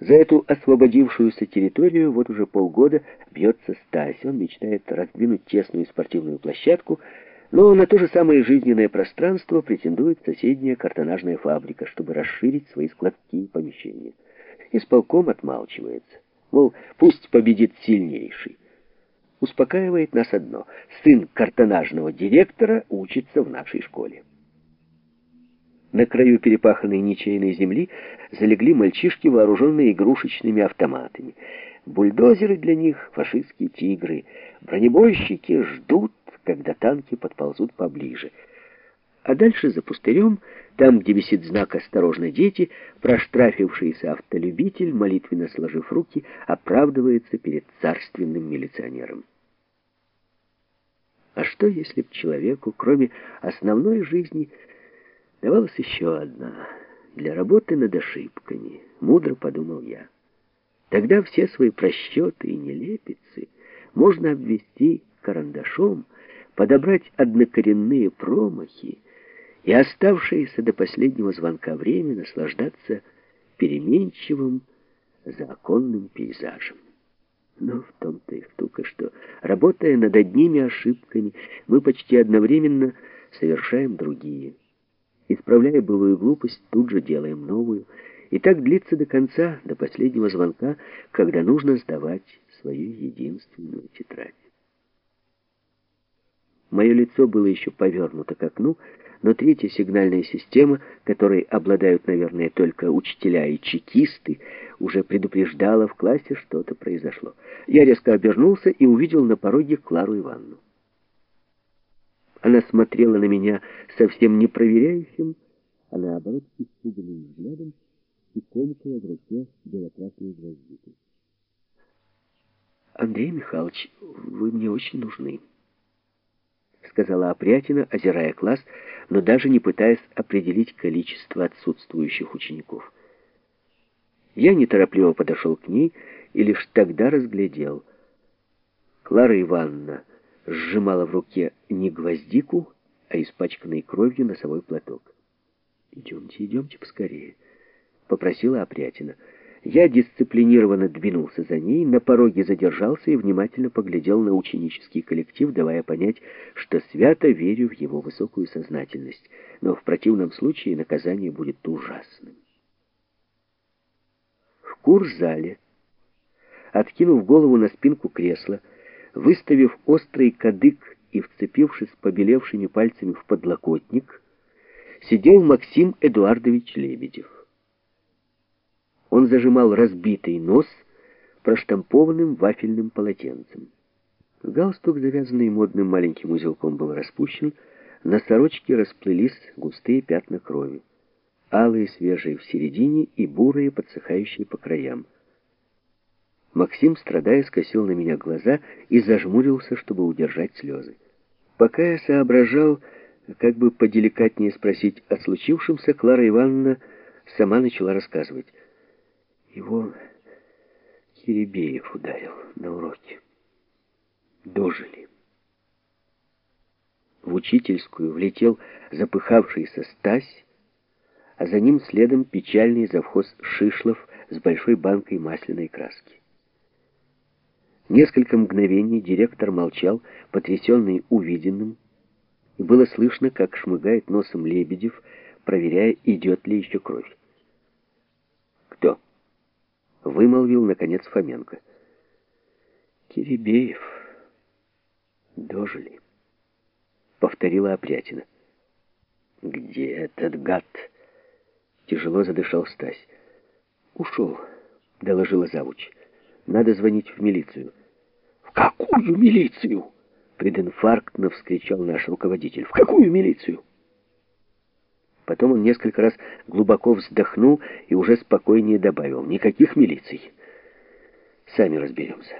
За эту освободившуюся территорию вот уже полгода бьется Стась. Он мечтает раздвинуть тесную спортивную площадку, но на то же самое жизненное пространство претендует соседняя картонажная фабрика, чтобы расширить свои складские и помещения. Исполком отмалчивается. Мол, пусть победит сильнейший. Успокаивает нас одно. Сын картонажного директора учится в нашей школе. На краю перепаханной ничейной земли залегли мальчишки, вооруженные игрушечными автоматами. Бульдозеры для них — фашистские тигры. Бронебойщики ждут, когда танки подползут поближе. А дальше за пустырем, там, где висит знак «Осторожно, дети», проштрафившийся автолюбитель, молитвенно сложив руки, оправдывается перед царственным милиционером. А что, если б человеку, кроме основной жизни, Давалась еще одна. Для работы над ошибками. Мудро подумал я. Тогда все свои просчеты и нелепицы можно обвести карандашом, подобрать однокоренные промахи и оставшееся до последнего звонка время наслаждаться переменчивым законным пейзажем. Но в том-то и штука, что, работая над одними ошибками, мы почти одновременно совершаем другие – Исправляя былую глупость, тут же делаем новую. И так длится до конца, до последнего звонка, когда нужно сдавать свою единственную тетрадь. Мое лицо было еще повернуто к окну, но третья сигнальная система, которой обладают, наверное, только учителя и чекисты, уже предупреждала в классе, что-то произошло. Я резко обернулся и увидел на пороге Клару Ивановну. Она смотрела на меня совсем не проверяющим, а наоборот испуганным взглядом и комкала в руке белокрасные гвоздики. «Андрей Михайлович, вы мне очень нужны», — сказала Опрятина, озирая класс, но даже не пытаясь определить количество отсутствующих учеников. Я неторопливо подошел к ней и лишь тогда разглядел. Клара Ивановна сжимала в руке не гвоздику, а испачканный кровью носовой платок. «Идемте, идемте поскорее», — попросила Опрятина. Я дисциплинированно двинулся за ней, на пороге задержался и внимательно поглядел на ученический коллектив, давая понять, что свято верю в его высокую сознательность, но в противном случае наказание будет ужасным. В курс-зале, откинув голову на спинку кресла, Выставив острый кадык и вцепившись побелевшими пальцами в подлокотник, сидел Максим Эдуардович Лебедев. Он зажимал разбитый нос проштампованным вафельным полотенцем. Галстук, завязанный модным маленьким узелком, был распущен, на сорочке расплылись густые пятна крови, алые свежие в середине и бурые, подсыхающие по краям. Максим, страдая, скосил на меня глаза и зажмурился, чтобы удержать слезы. Пока я соображал, как бы поделикатнее спросить о случившемся, Клара Ивановна сама начала рассказывать. Его Киребеев ударил на уроке. Дожили. В учительскую влетел запыхавшийся Стась, а за ним следом печальный завхоз Шишлов с большой банкой масляной краски. Несколько мгновений директор молчал, потрясенный увиденным, и было слышно, как шмыгает носом Лебедев, проверяя, идет ли еще кровь. «Кто?» — вымолвил, наконец, Фоменко. «Киребеев. Дожили», — повторила Опрятина. «Где этот гад?» — тяжело задышал Стась. «Ушел», — доложила завуч. Надо звонить в милицию. Какую милицию? Прединфарктно вскричал наш руководитель. В какую милицию? Потом он несколько раз глубоко вздохнул и уже спокойнее добавил. Никаких милиций. Сами разберемся.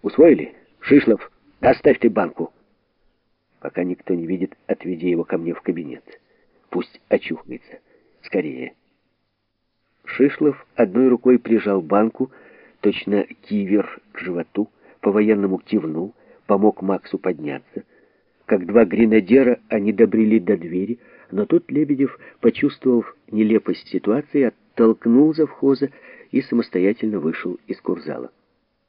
Усвоили? Шишлов, доставь ты банку. Пока никто не видит, отведи его ко мне в кабинет. Пусть очухается. Скорее. Шишлов одной рукой прижал банку, Точно кивер к животу, по-военному кивнул, помог Максу подняться. Как два гренадера они добрели до двери, но тут Лебедев, почувствовав нелепость ситуации, оттолкнул завхоза и самостоятельно вышел из курзала.